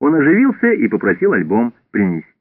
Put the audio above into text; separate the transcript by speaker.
Speaker 1: Он оживился и попросил альбом принести.